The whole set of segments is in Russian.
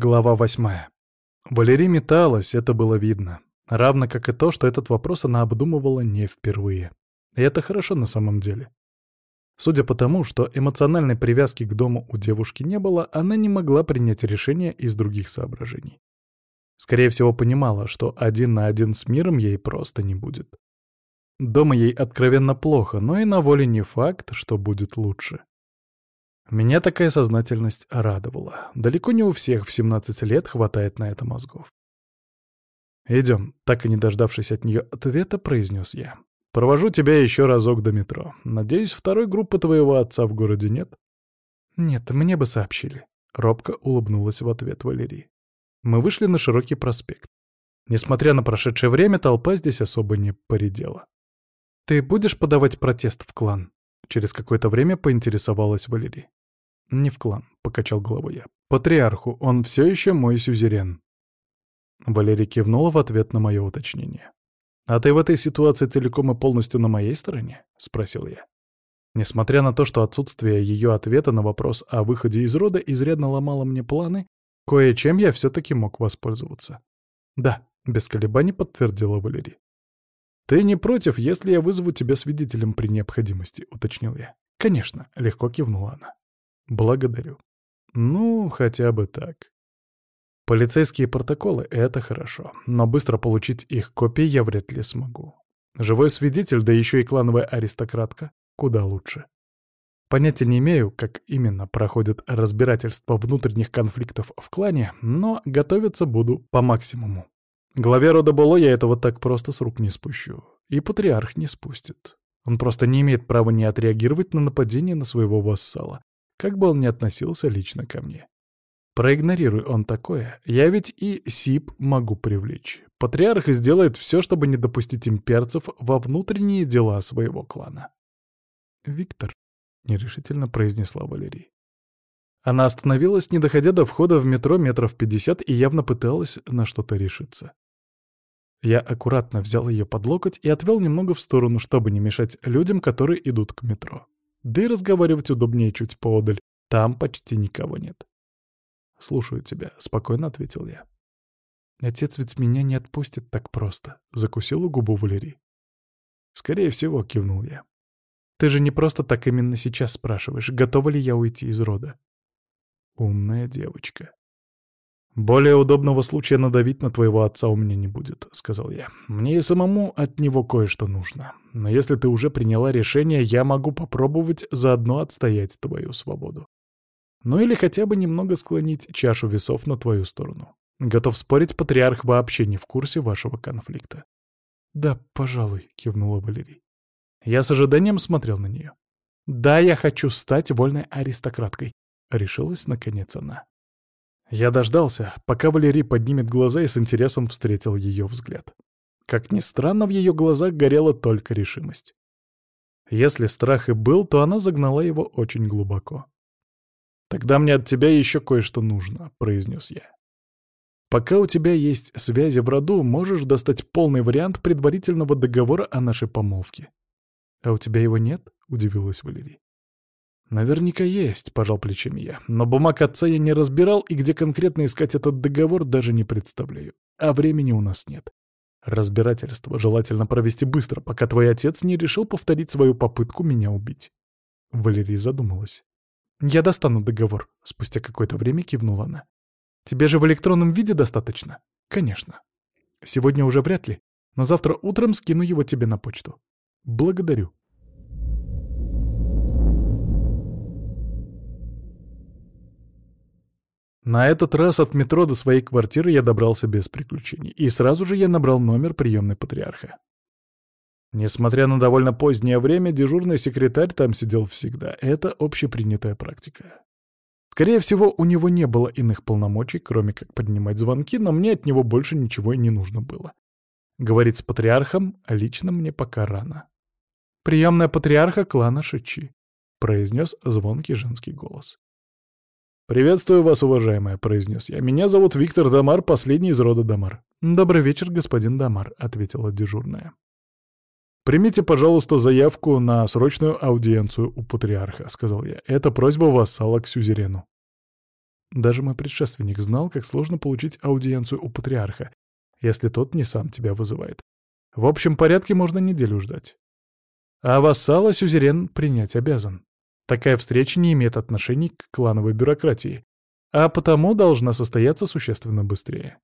Глава восьмая. Валерий металась, это было видно. Равно как и то, что этот вопрос она обдумывала не впервые. И это хорошо на самом деле. Судя по тому, что эмоциональной привязки к дому у девушки не было, она не могла принять решение из других соображений. Скорее всего, понимала, что один на один с миром ей просто не будет. Дома ей откровенно плохо, но и на воле не факт, что будет лучше. Меня такая сознательность радовала. Далеко не у всех в 17 лет хватает на это мозгов. «Идем», — так и не дождавшись от нее ответа, произнес я. «Провожу тебя еще разок до метро. Надеюсь, второй группы твоего отца в городе нет?» «Нет, мне бы сообщили», — робко улыбнулась в ответ Валерий. Мы вышли на широкий проспект. Несмотря на прошедшее время, толпа здесь особо не поредела. «Ты будешь подавать протест в клан?» Через какое-то время поинтересовалась Валерий. «Не в клан», — покачал головой я. «Патриарху, он все еще мой сюзерен». Валерий кивнула в ответ на мое уточнение. «А ты в этой ситуации целиком и полностью на моей стороне?» — спросил я. Несмотря на то, что отсутствие ее ответа на вопрос о выходе из рода изрядно ломало мне планы, кое-чем я все-таки мог воспользоваться. «Да», — без колебаний подтвердила Валерий. «Ты не против, если я вызову тебя свидетелем при необходимости?» — уточнил я. «Конечно», — легко кивнула она. Благодарю. Ну, хотя бы так. Полицейские протоколы — это хорошо, но быстро получить их копии я вряд ли смогу. Живой свидетель, да еще и клановая аристократка — куда лучше. Понятия не имею, как именно проходит разбирательство внутренних конфликтов в клане, но готовиться буду по максимуму. Главе рода Боло я этого так просто с рук не спущу. И патриарх не спустит. Он просто не имеет права не отреагировать на нападение на своего вассала, как бы он ни относился лично ко мне. Проигнорируй он такое, я ведь и СИП могу привлечь. Патриарх сделает все, чтобы не допустить имперцев во внутренние дела своего клана. «Виктор», — нерешительно произнесла Валерий. Она остановилась, не доходя до входа в метро метров пятьдесят, и явно пыталась на что-то решиться. Я аккуратно взял ее под локоть и отвел немного в сторону, чтобы не мешать людям, которые идут к метро. Да и разговаривать удобнее чуть поодаль. Там почти никого нет. «Слушаю тебя», — спокойно ответил я. «Отец ведь меня не отпустит так просто», — закусила губу Валерий. «Скорее всего», — кивнул я. «Ты же не просто так именно сейчас спрашиваешь, готова ли я уйти из рода?» «Умная девочка», «Более удобного случая надавить на твоего отца у меня не будет», — сказал я. «Мне и самому от него кое-что нужно. Но если ты уже приняла решение, я могу попробовать заодно отстоять твою свободу. Ну или хотя бы немного склонить чашу весов на твою сторону. Готов спорить, патриарх вообще не в курсе вашего конфликта». «Да, пожалуй», — кивнула Валерий. Я с ожиданием смотрел на нее. «Да, я хочу стать вольной аристократкой», — решилась наконец она. Я дождался, пока Валерий поднимет глаза и с интересом встретил ее взгляд. Как ни странно, в ее глазах горела только решимость. Если страх и был, то она загнала его очень глубоко. «Тогда мне от тебя еще кое-что нужно», — произнес я. «Пока у тебя есть связи в роду, можешь достать полный вариант предварительного договора о нашей помолвке». «А у тебя его нет?» — удивилась Валерий. «Наверняка есть», — пожал плечами я. «Но бумаг отца я не разбирал, и где конкретно искать этот договор, даже не представляю. А времени у нас нет. Разбирательство желательно провести быстро, пока твой отец не решил повторить свою попытку меня убить». Валерия задумалась. «Я достану договор», — спустя какое-то время кивнула она. «Тебе же в электронном виде достаточно?» «Конечно. Сегодня уже вряд ли, но завтра утром скину его тебе на почту. Благодарю». На этот раз от метро до своей квартиры я добрался без приключений, и сразу же я набрал номер приемной патриарха. Несмотря на довольно позднее время, дежурный секретарь там сидел всегда. Это общепринятая практика. Скорее всего, у него не было иных полномочий, кроме как поднимать звонки, но мне от него больше ничего и не нужно было. Говорить с патриархом лично мне пока рано. «Приемная патриарха клана Шичи», — произнес звонкий женский голос. «Приветствую вас, уважаемая», — произнес я. «Меня зовут Виктор Дамар, последний из рода Дамар». «Добрый вечер, господин Дамар», — ответила дежурная. «Примите, пожалуйста, заявку на срочную аудиенцию у патриарха», — сказал я. «Это просьба вассала к сюзерену». Даже мой предшественник знал, как сложно получить аудиенцию у патриарха, если тот не сам тебя вызывает. В общем порядке можно неделю ждать. А вассала сюзерен принять обязан. Такая встреча не имеет отношений к клановой бюрократии, а потому должна состояться существенно быстрее.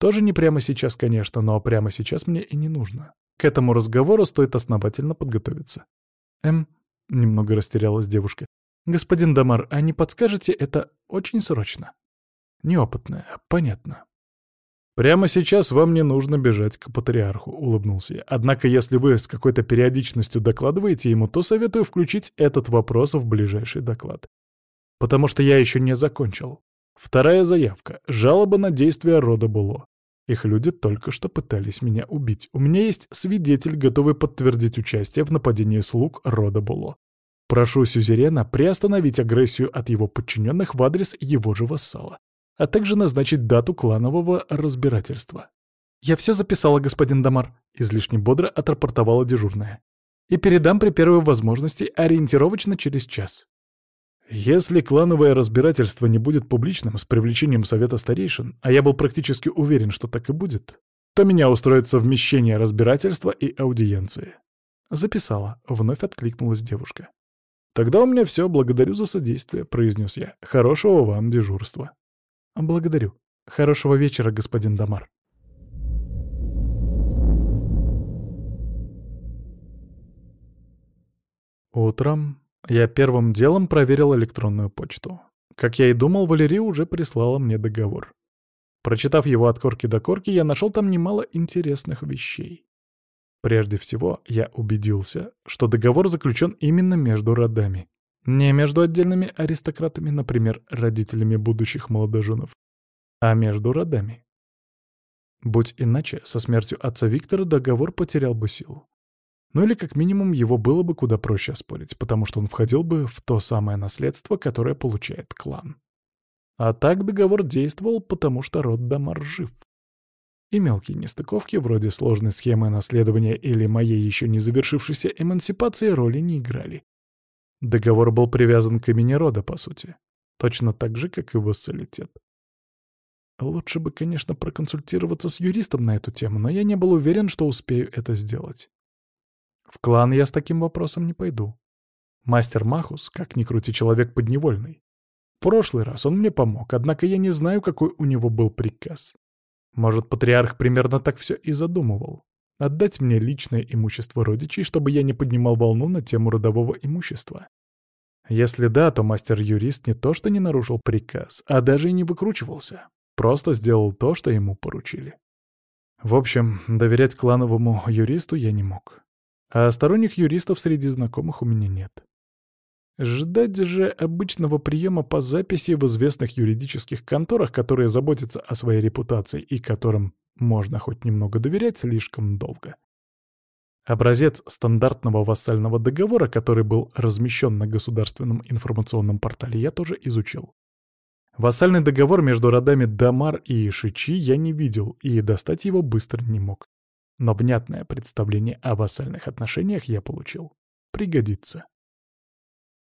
Тоже не прямо сейчас, конечно, но прямо сейчас мне и не нужно. К этому разговору стоит основательно подготовиться. Эм, немного растерялась девушка. Господин Дамар, а не подскажете, это очень срочно? Неопытная, понятно. «Прямо сейчас вам не нужно бежать к патриарху», — улыбнулся я. «Однако, если вы с какой-то периодичностью докладываете ему, то советую включить этот вопрос в ближайший доклад. Потому что я еще не закончил. Вторая заявка — жалоба на действия рода Було. Их люди только что пытались меня убить. У меня есть свидетель, готовый подтвердить участие в нападении слуг рода Було. Прошу Сюзерена приостановить агрессию от его подчиненных в адрес его же вассала а также назначить дату кланового разбирательства. «Я все записала, господин Дамар», — излишне бодро отрапортовала дежурная. «И передам при первой возможности ориентировочно через час». Если клановое разбирательство не будет публичным с привлечением совета старейшин, а я был практически уверен, что так и будет, то меня устроит совмещение разбирательства и аудиенции. Записала, вновь откликнулась девушка. «Тогда у меня все, благодарю за содействие», — произнес я. «Хорошего вам дежурства». «Благодарю. Хорошего вечера, господин Дамар». Утром я первым делом проверил электронную почту. Как я и думал, Валерия уже прислала мне договор. Прочитав его от корки до корки, я нашел там немало интересных вещей. Прежде всего, я убедился, что договор заключен именно между родами. Не между отдельными аристократами, например, родителями будущих молодоженов, а между родами. Будь иначе, со смертью отца Виктора договор потерял бы силу. Ну или как минимум его было бы куда проще оспорить, потому что он входил бы в то самое наследство, которое получает клан. А так договор действовал, потому что род Дамар жив. И мелкие нестыковки, вроде сложной схемы наследования или моей еще не завершившейся эмансипации, роли не играли. Договор был привязан к имени рода, по сути. Точно так же, как и вассалитет. Лучше бы, конечно, проконсультироваться с юристом на эту тему, но я не был уверен, что успею это сделать. В клан я с таким вопросом не пойду. Мастер Махус, как ни крути, человек подневольный. В прошлый раз он мне помог, однако я не знаю, какой у него был приказ. Может, патриарх примерно так все и задумывал. Отдать мне личное имущество родичей, чтобы я не поднимал волну на тему родового имущества. Если да, то мастер-юрист не то что не нарушил приказ, а даже и не выкручивался. Просто сделал то, что ему поручили. В общем, доверять клановому юристу я не мог. А сторонних юристов среди знакомых у меня нет. Ждать же обычного приема по записи в известных юридических конторах, которые заботятся о своей репутации и которым можно хоть немного доверять, слишком долго. Образец стандартного вассального договора, который был размещен на государственном информационном портале, я тоже изучил. Вассальный договор между родами Дамар и Шичи я не видел и достать его быстро не мог. Но внятное представление о вассальных отношениях я получил. Пригодится.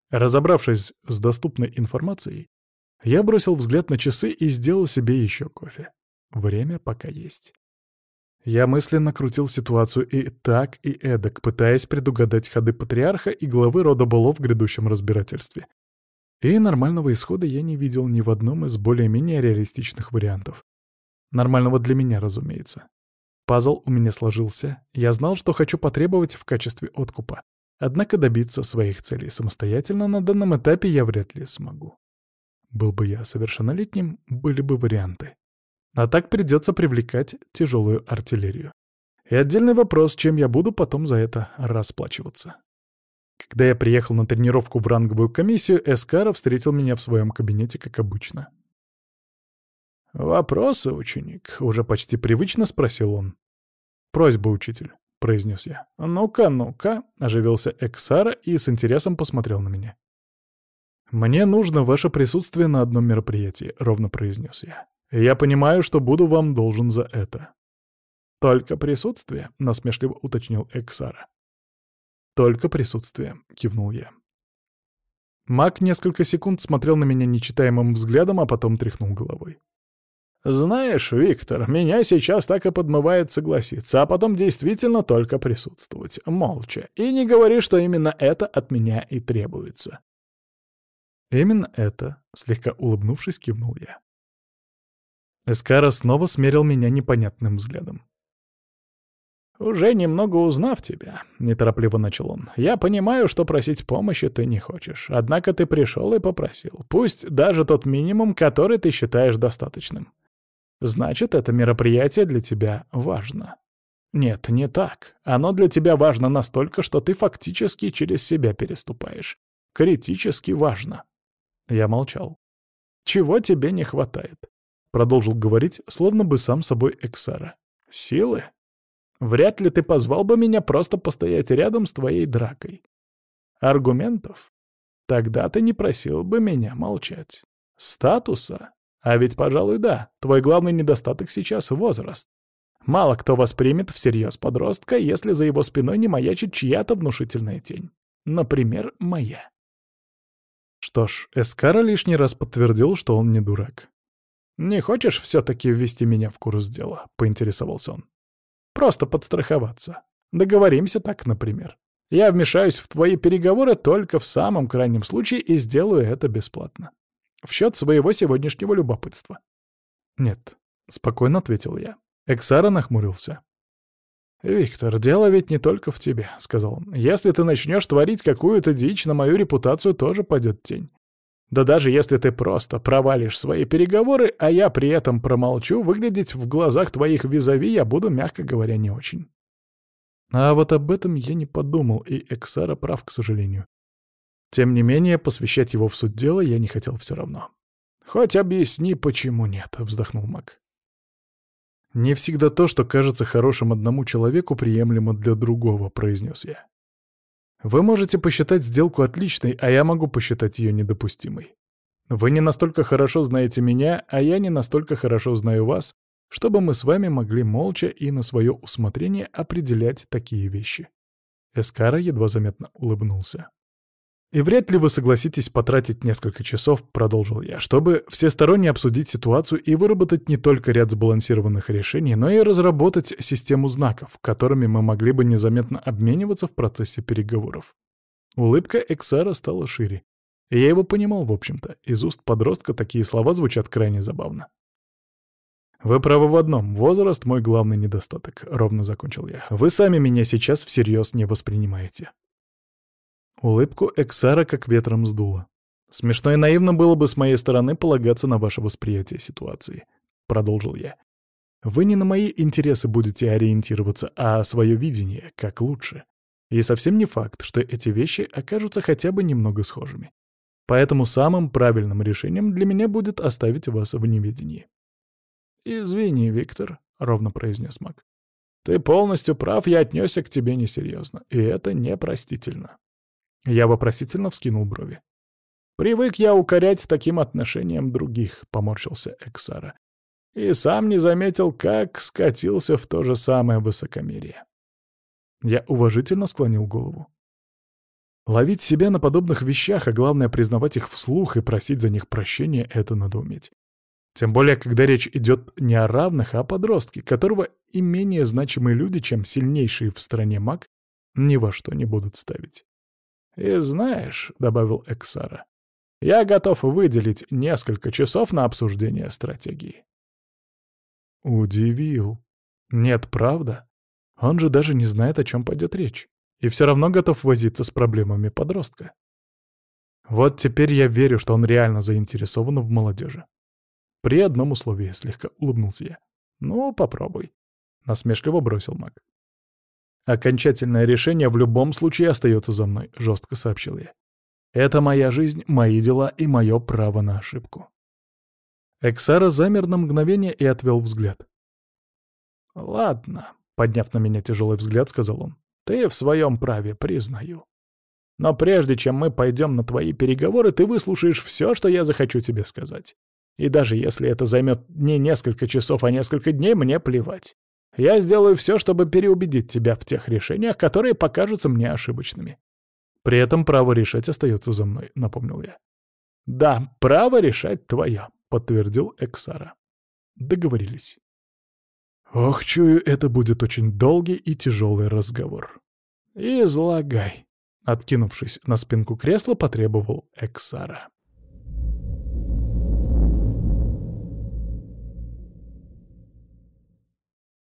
Разобравшись с доступной информацией, я бросил взгляд на часы и сделал себе еще кофе. Время пока есть. Я мысленно крутил ситуацию и так, и эдак, пытаясь предугадать ходы патриарха и главы рода Боло в грядущем разбирательстве. И нормального исхода я не видел ни в одном из более-менее реалистичных вариантов. Нормального для меня, разумеется. Пазл у меня сложился, я знал, что хочу потребовать в качестве откупа. Однако добиться своих целей самостоятельно на данном этапе я вряд ли смогу. Был бы я совершеннолетним, были бы варианты. А так придется привлекать тяжелую артиллерию. И отдельный вопрос, чем я буду потом за это расплачиваться. Когда я приехал на тренировку в ранговую комиссию, Эскара встретил меня в своем кабинете, как обычно. «Вопросы, ученик?» — уже почти привычно спросил он. «Просьба, учитель», — произнес я. «Ну-ка, ну-ка», — оживился Эксара и с интересом посмотрел на меня. «Мне нужно ваше присутствие на одном мероприятии», — ровно произнес я. «Я понимаю, что буду вам должен за это». «Только присутствие?» — насмешливо уточнил Эксара. «Только присутствие», — кивнул я. Маг несколько секунд смотрел на меня нечитаемым взглядом, а потом тряхнул головой. «Знаешь, Виктор, меня сейчас так и подмывает согласиться, а потом действительно только присутствовать, молча, и не говори, что именно это от меня и требуется». «Именно это», — слегка улыбнувшись, кивнул я. Эскара снова смерил меня непонятным взглядом. «Уже немного узнав тебя», — неторопливо начал он, — «я понимаю, что просить помощи ты не хочешь. Однако ты пришел и попросил. Пусть даже тот минимум, который ты считаешь достаточным. Значит, это мероприятие для тебя важно». «Нет, не так. Оно для тебя важно настолько, что ты фактически через себя переступаешь. Критически важно». Я молчал. «Чего тебе не хватает?» Продолжил говорить, словно бы сам собой Эксара. «Силы?» Вряд ли ты позвал бы меня просто постоять рядом с твоей дракой. Аргументов? Тогда ты не просил бы меня молчать. Статуса? А ведь, пожалуй, да, твой главный недостаток сейчас — возраст. Мало кто воспримет всерьез подростка, если за его спиной не маячит чья-то внушительная тень. Например, моя. Что ж, Эскара лишний раз подтвердил, что он не дурак. «Не хочешь все-таки ввести меня в курс дела?» — поинтересовался он. Просто подстраховаться. Договоримся так, например. Я вмешаюсь в твои переговоры только в самом крайнем случае и сделаю это бесплатно. В счет своего сегодняшнего любопытства. Нет, — спокойно ответил я. Эксара нахмурился. «Виктор, дело ведь не только в тебе», — сказал он. «Если ты начнешь творить какую-то дичь, на мою репутацию тоже пойдет тень. Да даже если ты просто провалишь свои переговоры, а я при этом промолчу, выглядеть в глазах твоих визави я буду, мягко говоря, не очень. А вот об этом я не подумал, и Эксара прав, к сожалению. Тем не менее, посвящать его в суть дела я не хотел все равно. «Хоть объясни, почему нет», — вздохнул Мак. «Не всегда то, что кажется хорошим одному человеку, приемлемо для другого», — произнес я. Вы можете посчитать сделку отличной, а я могу посчитать ее недопустимой. Вы не настолько хорошо знаете меня, а я не настолько хорошо знаю вас, чтобы мы с вами могли молча и на свое усмотрение определять такие вещи. Эскара едва заметно улыбнулся. «И вряд ли вы согласитесь потратить несколько часов», — продолжил я, «чтобы всесторонне обсудить ситуацию и выработать не только ряд сбалансированных решений, но и разработать систему знаков, которыми мы могли бы незаметно обмениваться в процессе переговоров». Улыбка Эксара стала шире. Я его понимал, в общем-то. Из уст подростка такие слова звучат крайне забавно. «Вы правы в одном. Возраст — мой главный недостаток», — ровно закончил я. «Вы сами меня сейчас всерьез не воспринимаете». Улыбку Эксара как ветром сдуло. «Смешно и наивно было бы с моей стороны полагаться на ваше восприятие ситуации», — продолжил я. «Вы не на мои интересы будете ориентироваться, а свое видение, как лучше. И совсем не факт, что эти вещи окажутся хотя бы немного схожими. Поэтому самым правильным решением для меня будет оставить вас в неведении». «Извини, Виктор», — ровно произнес Мак. «Ты полностью прав, я отнесся к тебе несерьезно, и это непростительно». Я вопросительно вскинул брови. «Привык я укорять таким отношением других», — поморщился Эксара. «И сам не заметил, как скатился в то же самое высокомерие». Я уважительно склонил голову. Ловить себя на подобных вещах, а главное признавать их вслух и просить за них прощения — это надо уметь. Тем более, когда речь идет не о равных, а о подростке, которого и менее значимые люди, чем сильнейший в стране маг, ни во что не будут ставить. «И знаешь», — добавил Эксара, — «я готов выделить несколько часов на обсуждение стратегии». Удивил. Нет, правда? Он же даже не знает, о чем пойдет речь. И все равно готов возиться с проблемами подростка. Вот теперь я верю, что он реально заинтересован в молодежи. При одном условии слегка улыбнулся я. «Ну, попробуй», — насмешливо бросил маг. «Окончательное решение в любом случае остается за мной», — жестко сообщил я. «Это моя жизнь, мои дела и мое право на ошибку». Эксара замер на мгновение и отвел взгляд. «Ладно», — подняв на меня тяжелый взгляд, сказал он, — «ты в своем праве, признаю. Но прежде чем мы пойдем на твои переговоры, ты выслушаешь все, что я захочу тебе сказать. И даже если это займет не несколько часов, а несколько дней, мне плевать. Я сделаю все, чтобы переубедить тебя в тех решениях, которые покажутся мне ошибочными. При этом право решать остается за мной, напомнил я. Да, право решать твое, подтвердил Эксара. Договорились. Ох, чую, это будет очень долгий и тяжелый разговор. «Излагай», — откинувшись на спинку кресла, потребовал Эксара.